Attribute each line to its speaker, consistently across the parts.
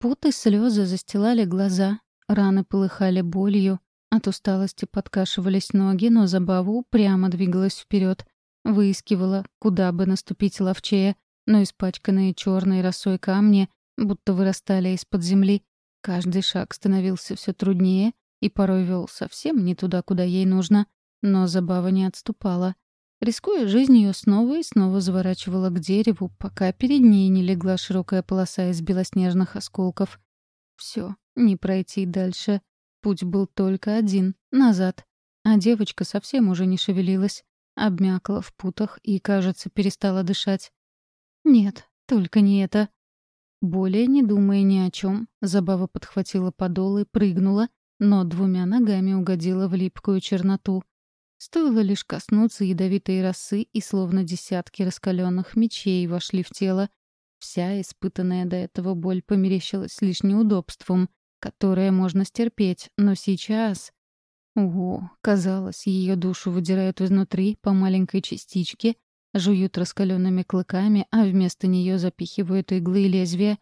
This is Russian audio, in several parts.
Speaker 1: Пот слезы застилали глаза, раны полыхали болью, от усталости подкашивались ноги, но забава упрямо двигалась вперед, выискивала, куда бы наступить ловчее, но испачканные черной росой камни будто вырастали из-под земли. Каждый шаг становился все труднее и порой вел совсем не туда, куда ей нужно. Но забава не отступала. Рискуя жизнью, снова и снова заворачивала к дереву, пока перед ней не легла широкая полоса из белоснежных осколков. Все, не пройти дальше. Путь был только один — назад. А девочка совсем уже не шевелилась, обмякла в путах и, кажется, перестала дышать. Нет, только не это. Более не думая ни о чем, Забава подхватила подол и прыгнула, но двумя ногами угодила в липкую черноту. Стоило лишь коснуться ядовитой росы, и словно десятки раскаленных мечей вошли в тело. Вся испытанная до этого боль померещилась лишь неудобством, которое можно стерпеть, но сейчас... Ого, казалось, ее душу выдирают изнутри по маленькой частичке, жуют раскаленными клыками, а вместо нее запихивают иглы и лезвия.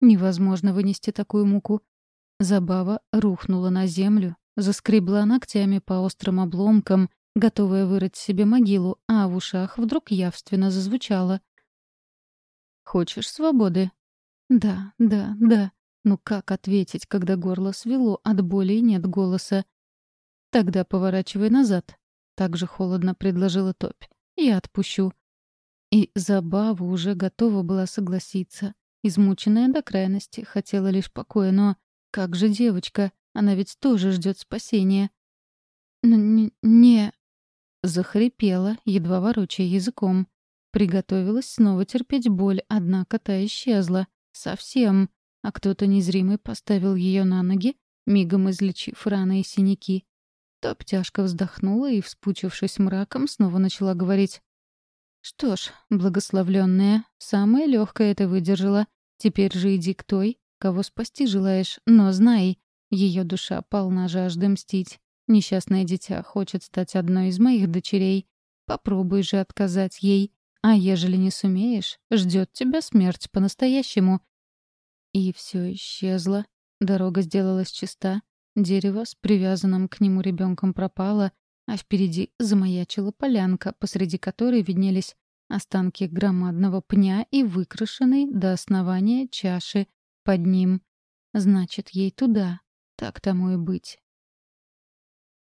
Speaker 1: Невозможно вынести такую муку. Забава рухнула на землю, заскребла ногтями по острым обломкам, готовая вырыть себе могилу, а в ушах вдруг явственно зазвучало. «Хочешь свободы?» «Да, да, да. Ну как ответить, когда горло свело, от боли и нет голоса?» «Тогда поворачивай назад», — так же холодно предложила Топь. «Я отпущу». И Забава уже готова была согласиться. Измученная до крайности, хотела лишь покоя, но как же девочка? Она ведь тоже ждет спасения. Н «Не...» — захрипела, едва ворочая языком. Приготовилась снова терпеть боль, однако та исчезла. Совсем. А кто-то незримый поставил ее на ноги, мигом излечив раны и синяки. Топ тяжко вздохнула и, вспучившись мраком, снова начала говорить. «Что ж, благословленная, самое легкое это выдержала. Теперь же иди к той, кого спасти желаешь, но знай, ее душа полна жажды мстить. Несчастное дитя хочет стать одной из моих дочерей. Попробуй же отказать ей. А ежели не сумеешь, ждет тебя смерть по-настоящему. И все исчезло. Дорога сделалась чиста. Дерево с привязанным к нему ребенком пропало, а впереди замаячила полянка, посреди которой виднелись останки громадного пня и выкрашенной до основания чаши под ним. Значит, ей туда. Так тому и быть.